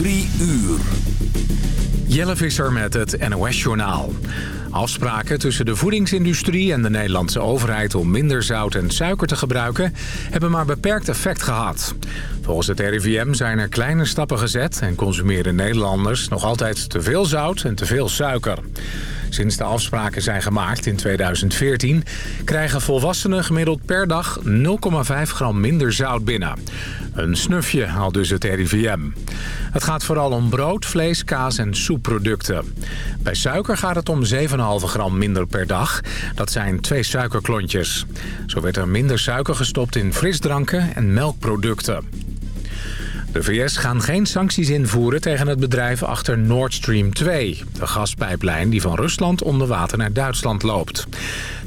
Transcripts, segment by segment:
Drie uur. Jelle Visser met het NOS-journaal. Afspraken tussen de voedingsindustrie en de Nederlandse overheid... om minder zout en suiker te gebruiken... hebben maar beperkt effect gehad. Volgens het RIVM zijn er kleine stappen gezet... en consumeren Nederlanders nog altijd te veel zout en te veel suiker. Sinds de afspraken zijn gemaakt in 2014... krijgen volwassenen gemiddeld per dag 0,5 gram minder zout binnen. Een snufje, al dus het RIVM. Het gaat vooral om brood, vlees, kaas en soepproducten. Bij suiker gaat het om 7,5 gram minder per dag. Dat zijn twee suikerklontjes. Zo werd er minder suiker gestopt in frisdranken en melkproducten. De VS gaan geen sancties invoeren tegen het bedrijf achter Nord Stream 2... de gaspijplijn die van Rusland onder water naar Duitsland loopt.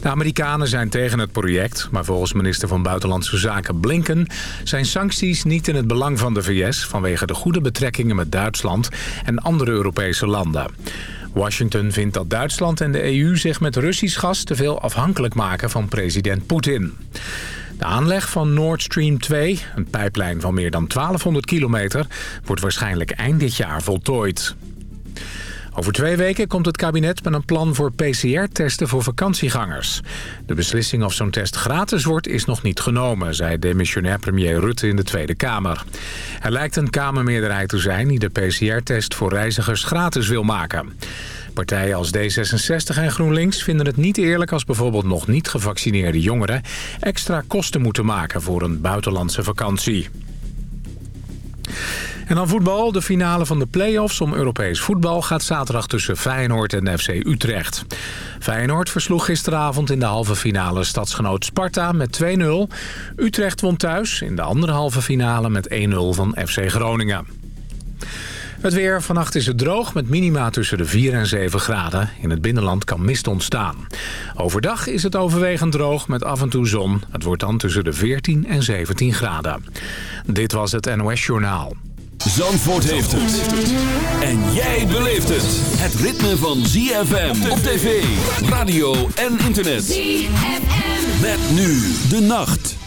De Amerikanen zijn tegen het project, maar volgens minister van Buitenlandse Zaken Blinken... zijn sancties niet in het belang van de VS... vanwege de goede betrekkingen met Duitsland en andere Europese landen. Washington vindt dat Duitsland en de EU zich met Russisch gas te veel afhankelijk maken van president Poetin. De aanleg van Nord Stream 2, een pijplijn van meer dan 1200 kilometer... wordt waarschijnlijk eind dit jaar voltooid. Over twee weken komt het kabinet met een plan voor PCR-testen voor vakantiegangers. De beslissing of zo'n test gratis wordt is nog niet genomen, zei demissionair premier Rutte in de Tweede Kamer. Er lijkt een Kamermeerderheid te zijn die de PCR-test voor reizigers gratis wil maken. Partijen als D66 en GroenLinks vinden het niet eerlijk als bijvoorbeeld nog niet gevaccineerde jongeren extra kosten moeten maken voor een buitenlandse vakantie. En dan voetbal. De finale van de play-offs om Europees voetbal gaat zaterdag tussen Feyenoord en FC Utrecht. Feyenoord versloeg gisteravond in de halve finale stadsgenoot Sparta met 2-0. Utrecht won thuis in de andere halve finale met 1-0 van FC Groningen. Het weer. Vannacht is het droog met minima tussen de 4 en 7 graden. In het binnenland kan mist ontstaan. Overdag is het overwegend droog met af en toe zon. Het wordt dan tussen de 14 en 17 graden. Dit was het NOS Journaal. Zandvoort heeft het. En jij beleeft het. Het ritme van ZFM op tv, radio en internet. ZFM. Met nu de nacht.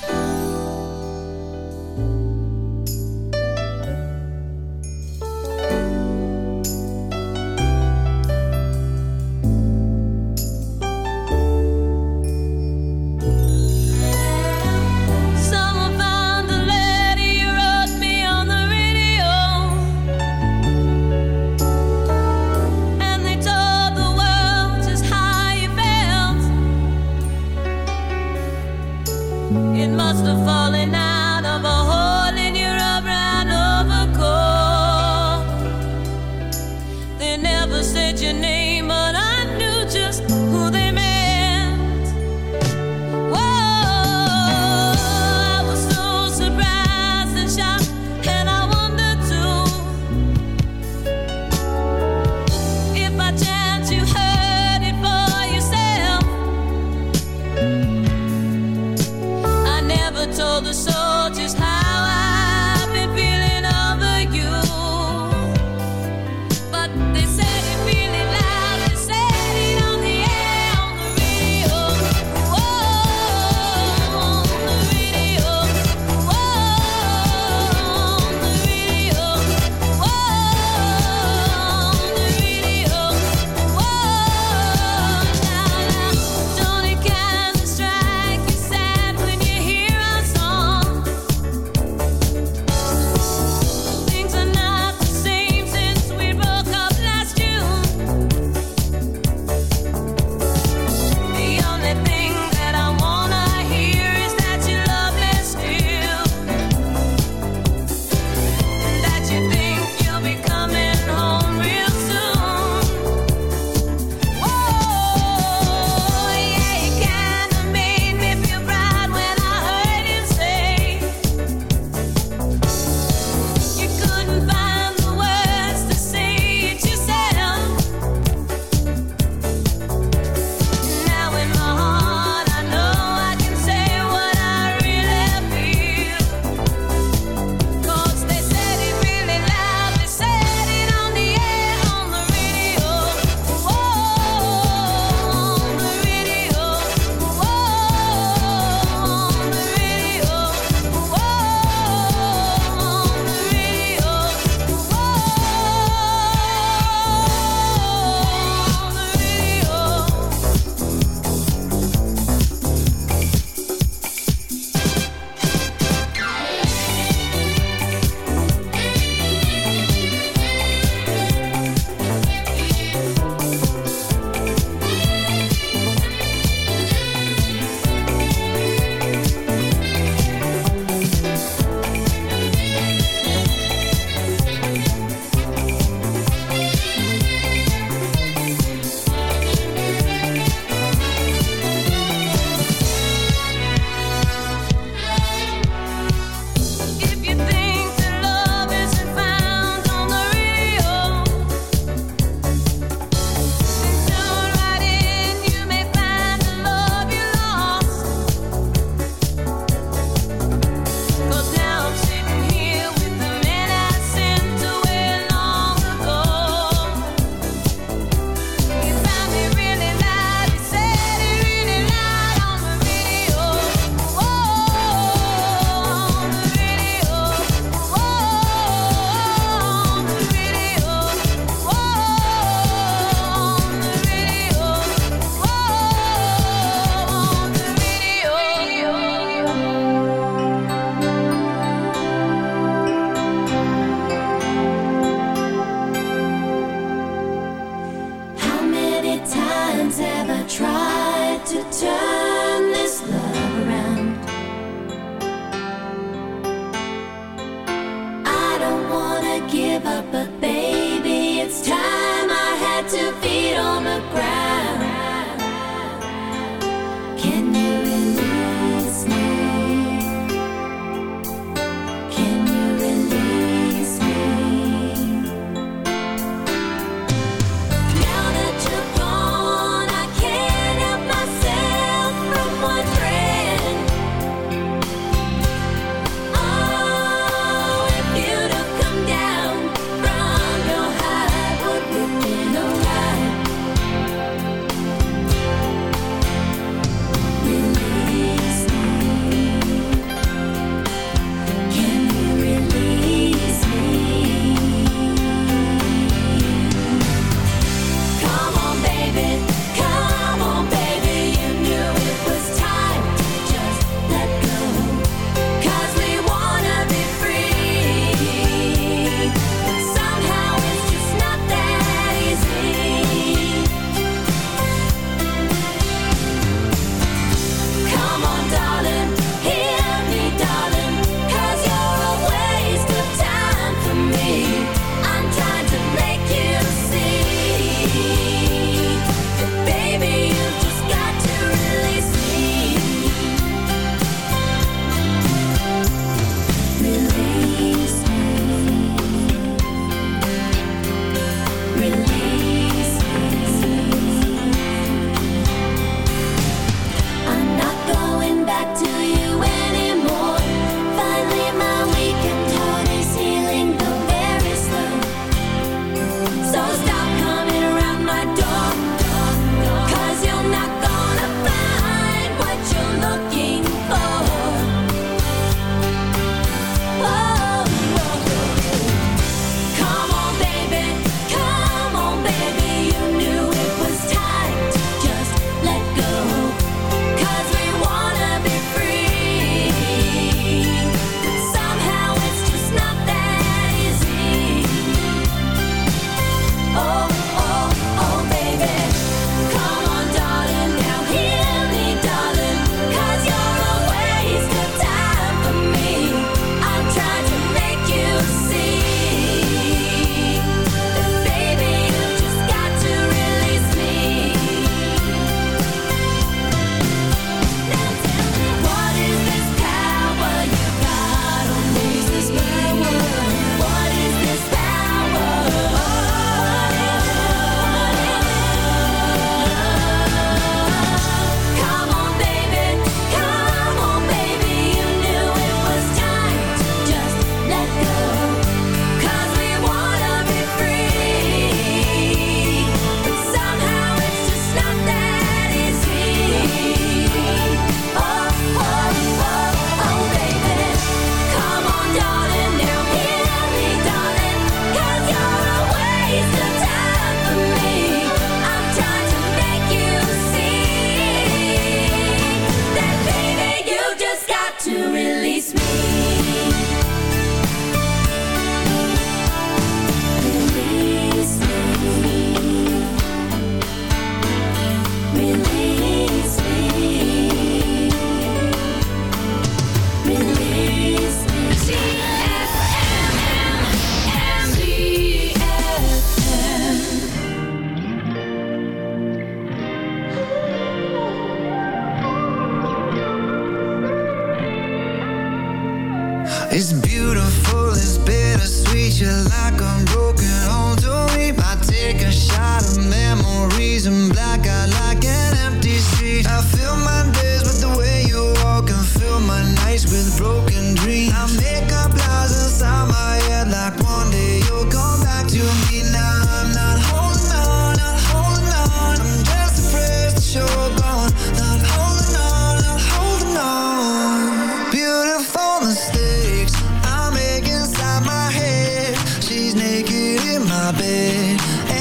my bed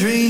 dream.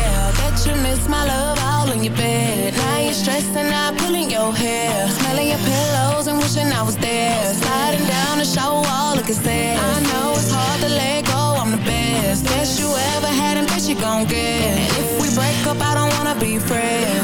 wishing I was there. Sliding down the shower wall, looking sad. I know it's hard to let go, I'm the best. Best you ever had and bitch, you gon' get. And if we break up, I don't wanna be friends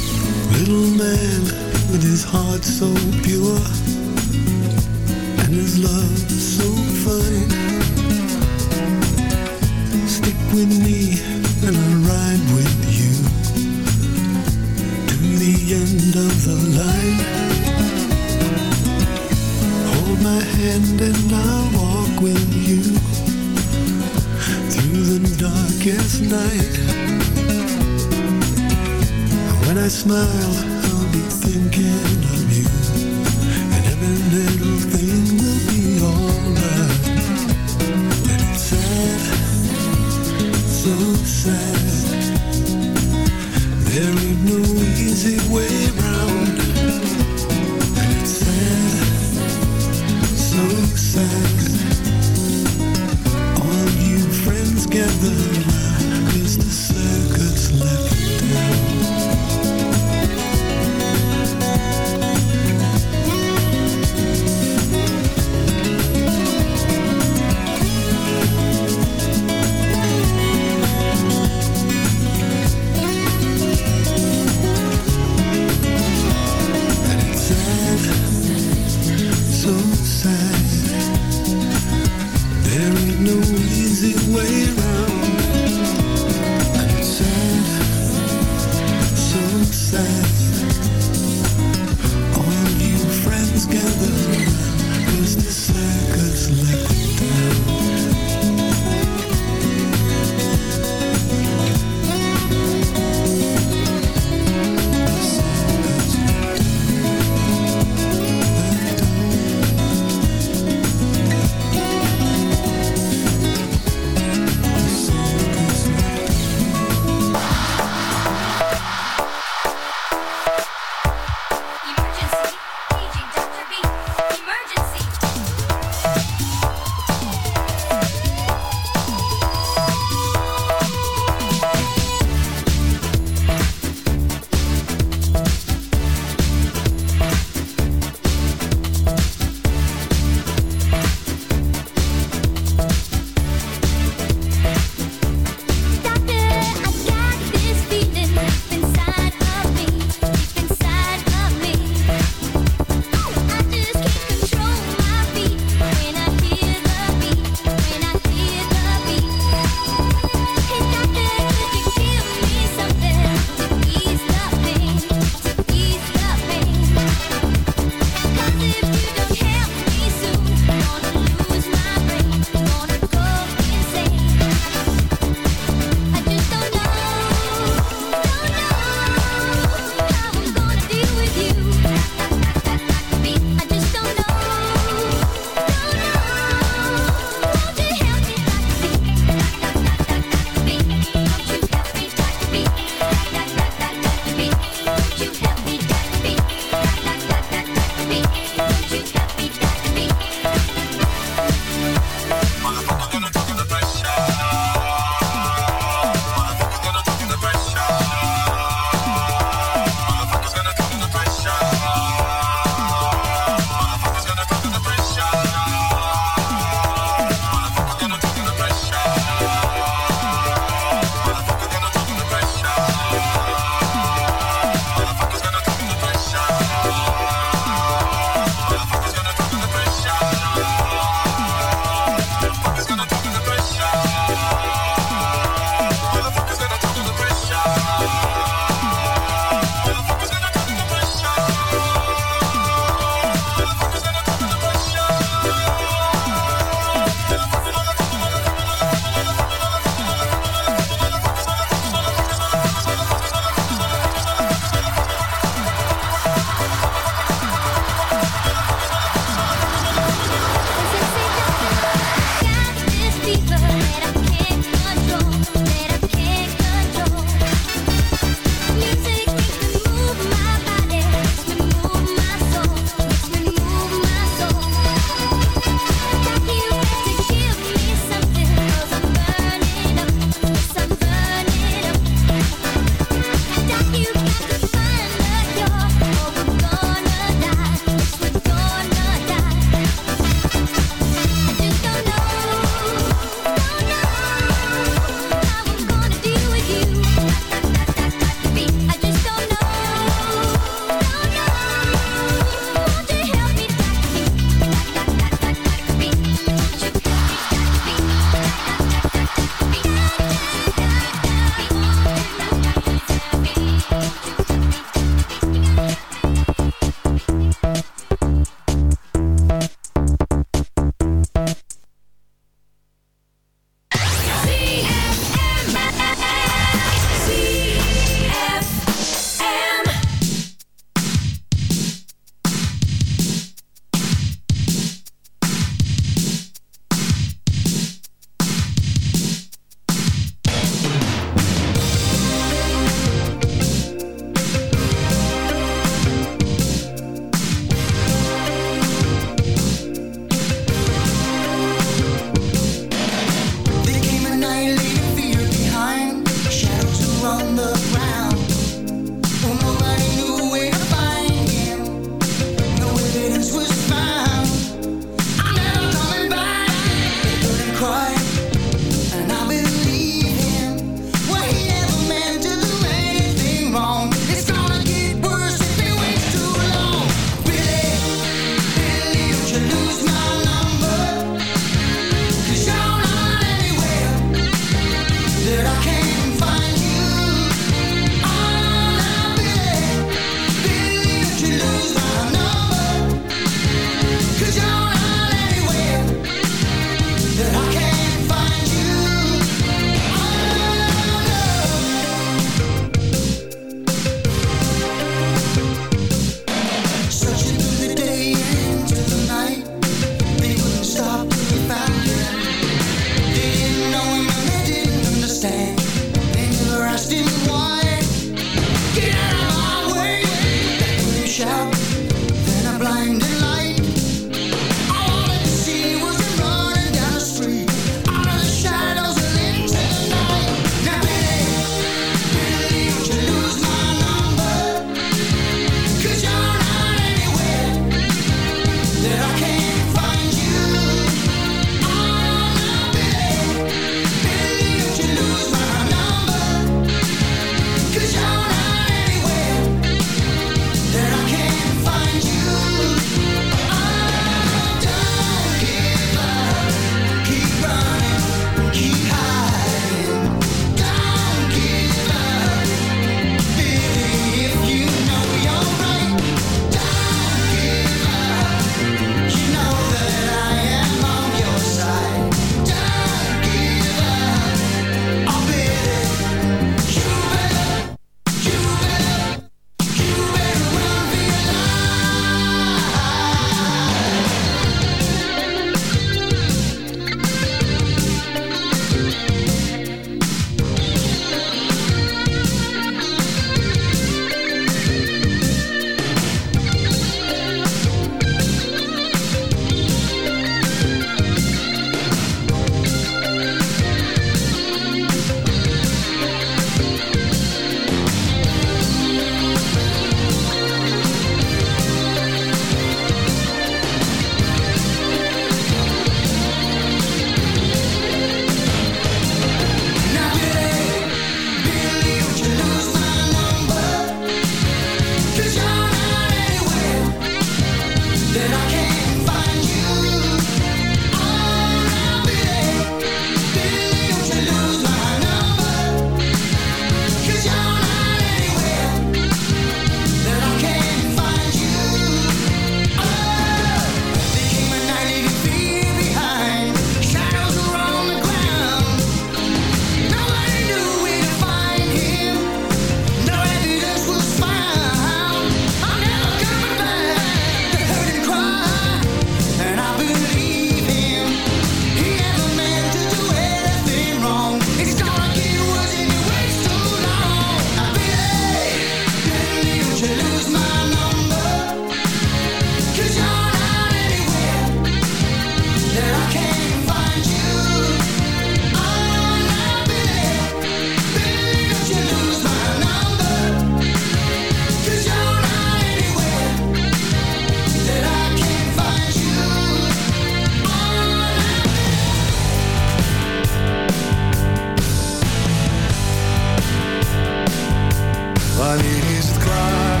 wanneer is het klaar?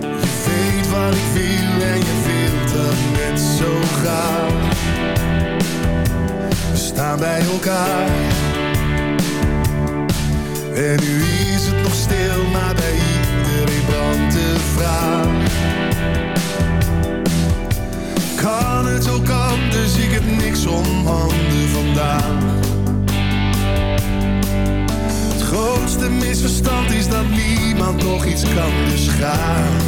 Je weet wat ik wil en je wilt het net zo graag. We staan bij elkaar. Niemand nog iets kan, ga.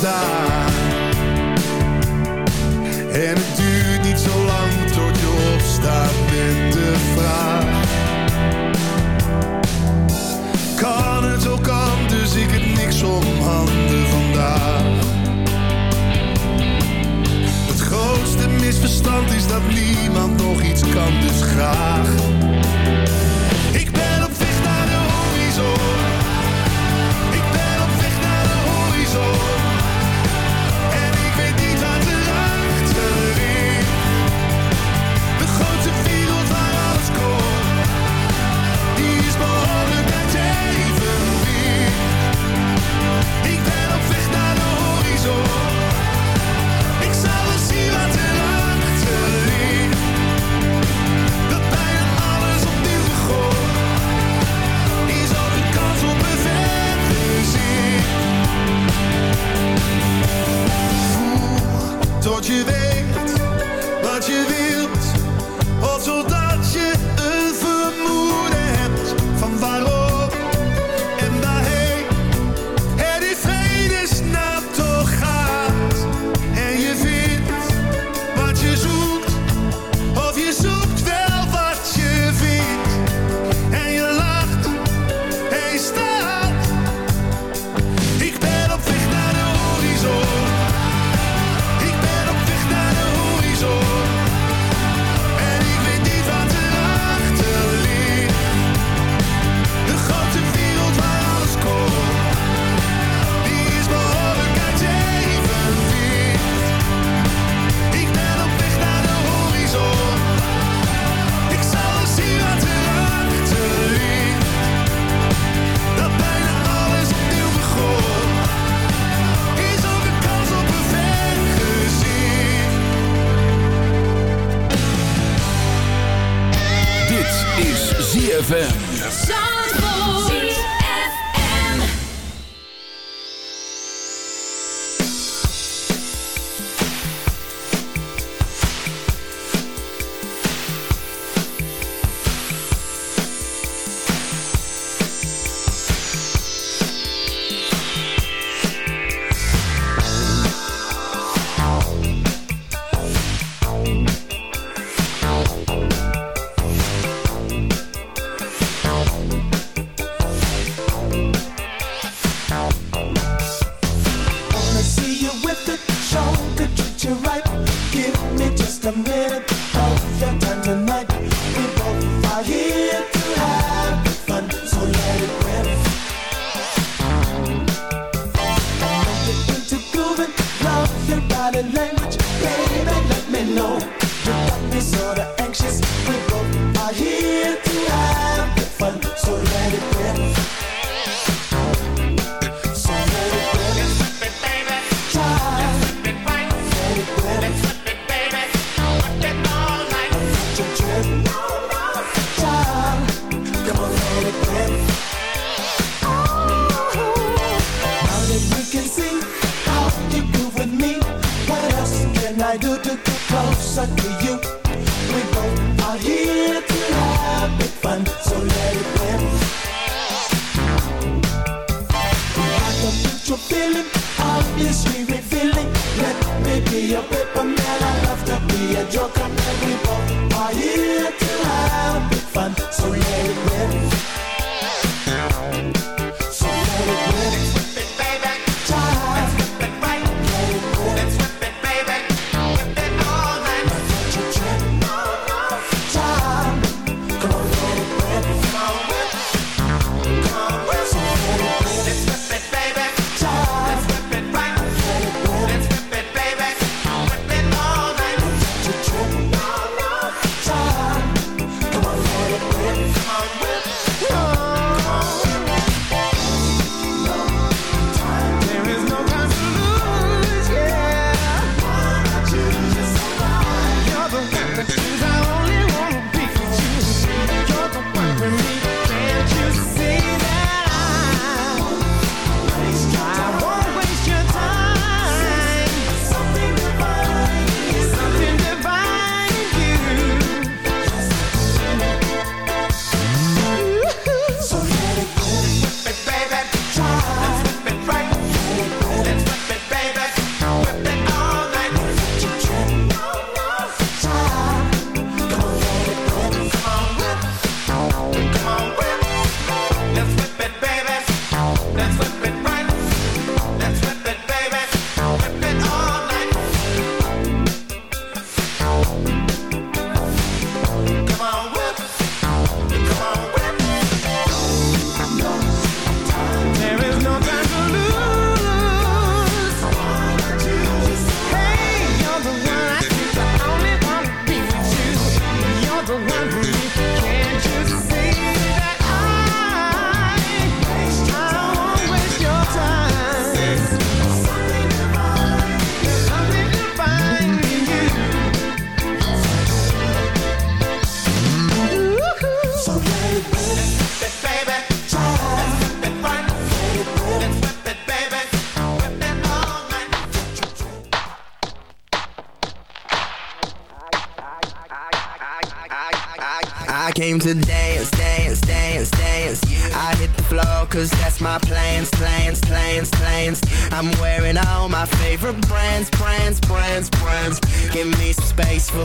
Daar.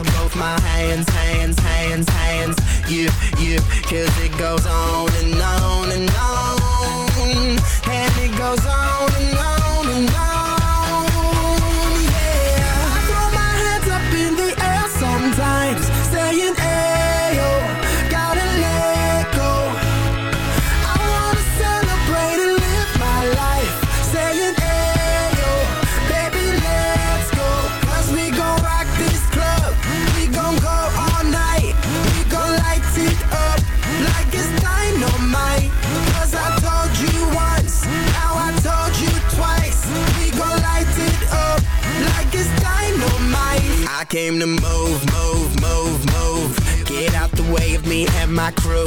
with both my hands, hands, hands, hands. You, you, cause it goes on and on and on. And it goes on and on and on.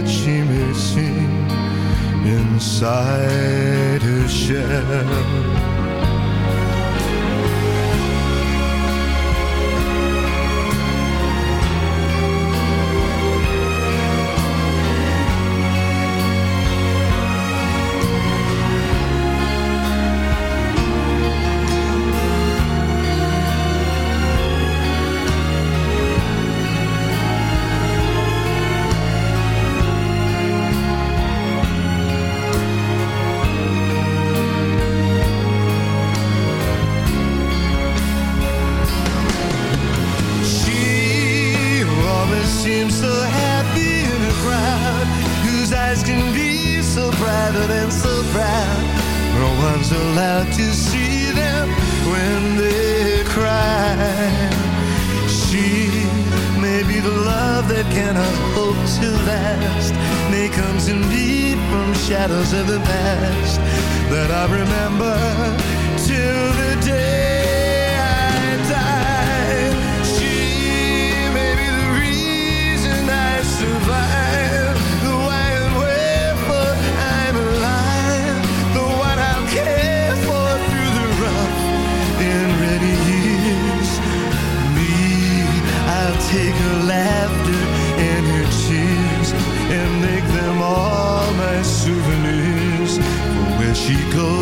that she may sing inside her shell.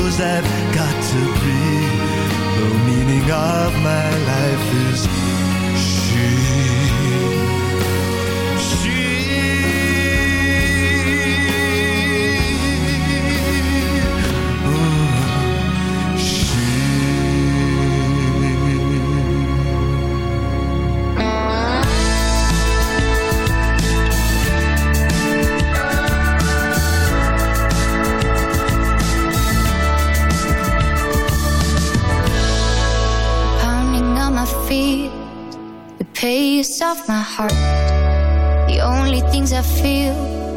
knows I've got to be. The meaning of my life is she.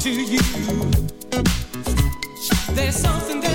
to you. There's something that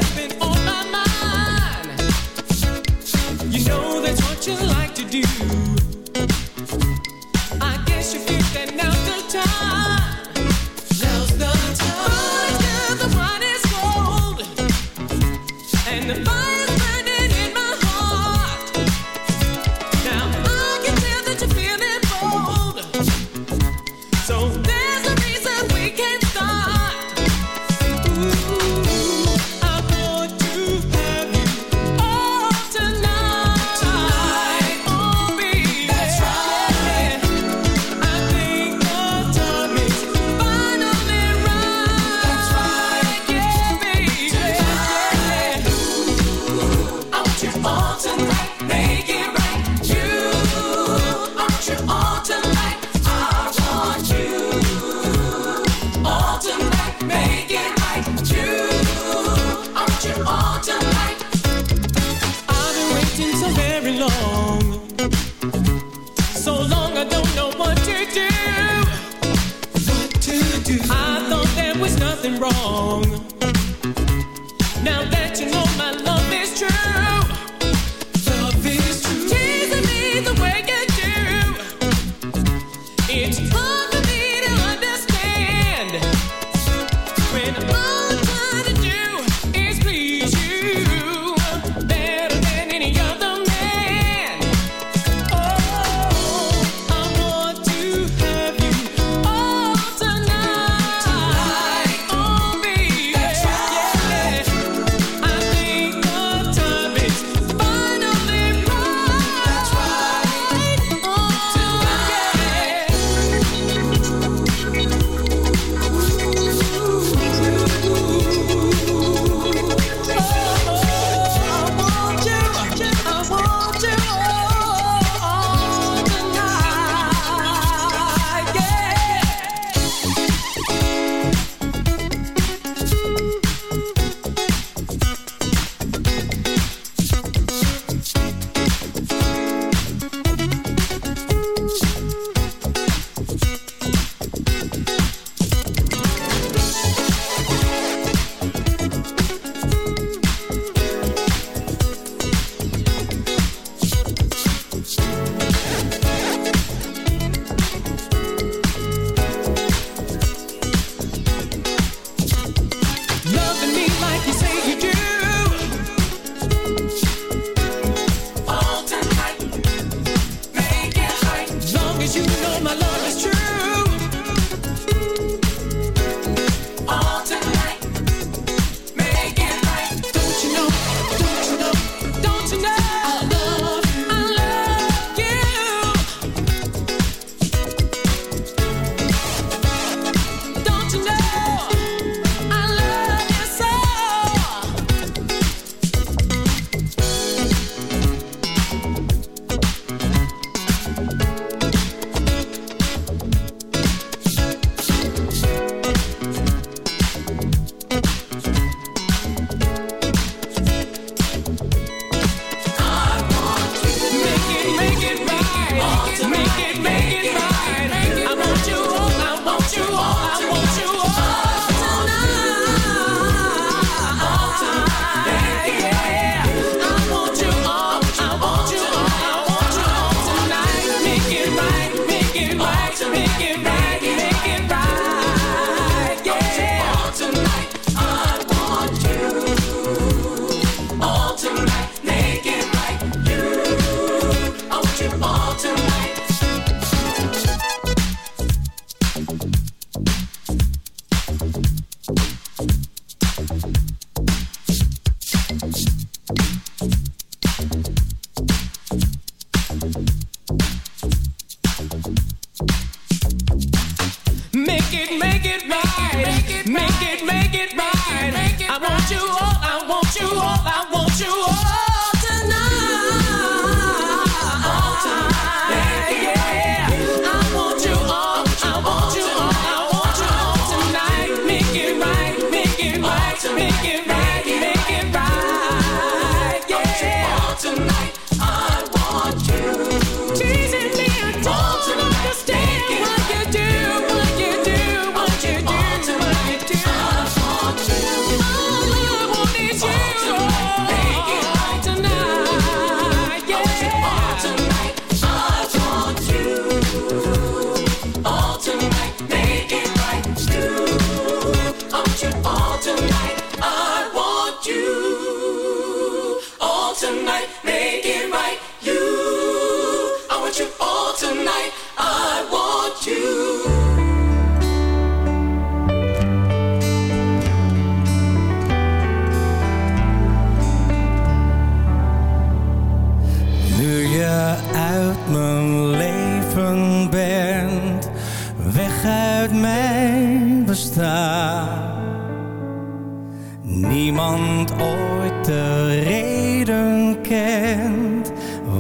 Niemand ooit de reden kent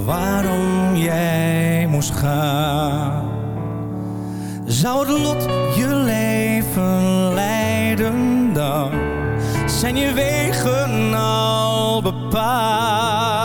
waarom jij moest gaan. Zou het lot je leven leiden dan? Zijn je wegen al bepaald?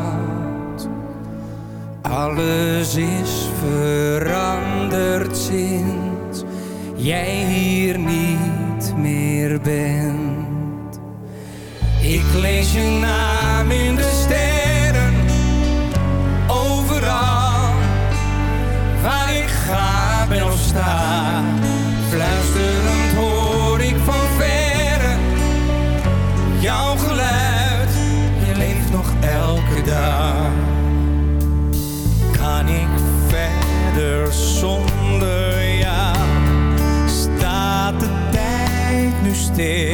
Alles is veranderd sinds jij hier niet meer bent. Ik lees je naam in de sterren, overal waar ik ga ben of sta. Tijd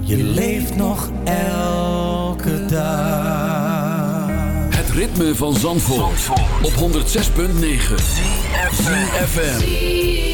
Je leeft nog elke dag. Het ritme van Zandvoort, op 106.9 FM.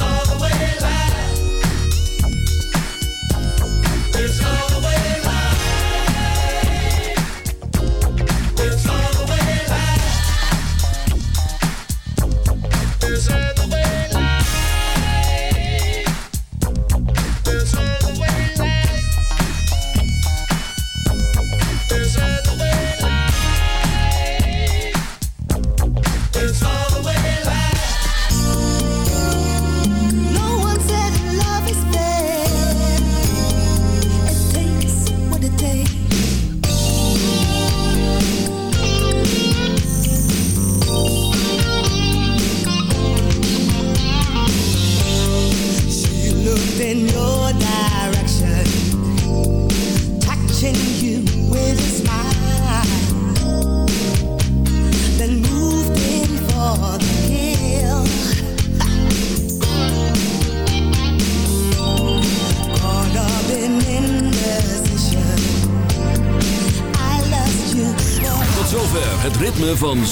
All